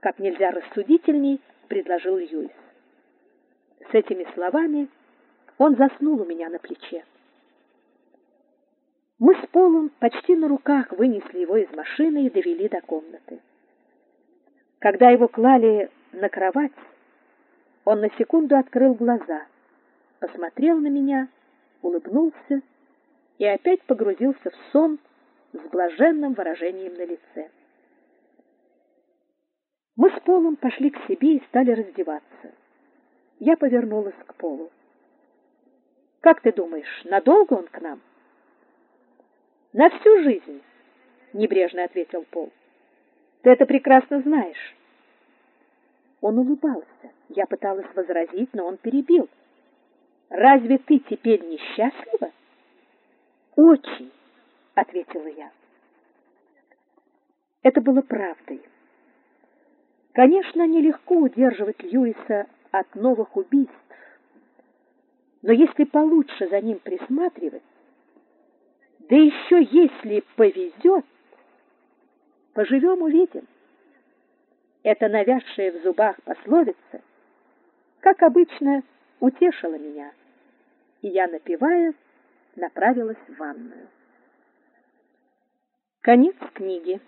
как нельзя рассудительней предложил Льюис. С этими словами он заснул у меня на плече. Мы с Полом почти на руках вынесли его из машины и довели до комнаты. Когда его клали на кровать, он на секунду открыл глаза, посмотрел на меня, улыбнулся и опять погрузился в сон с блаженным выражением на лице. Мы с Полом пошли к себе и стали раздеваться. Я повернулась к Полу. Как ты думаешь, надолго он к нам? На всю жизнь, небрежно ответил Пол. Ты это прекрасно знаешь. Он улыбался. Я пыталась возразить, но он перебил. Разве ты теперь несчастлива? Очень, ответила я. Это было правдой. Конечно, нелегко удерживать Льюиса от новых убийств. Но если получше за ним присматривать, да еще если повезет, поживем увидим. Эта навязшая в зубах пословица, как обычно, утешила меня, и я, напевая, направилась в ванную. Конец книги.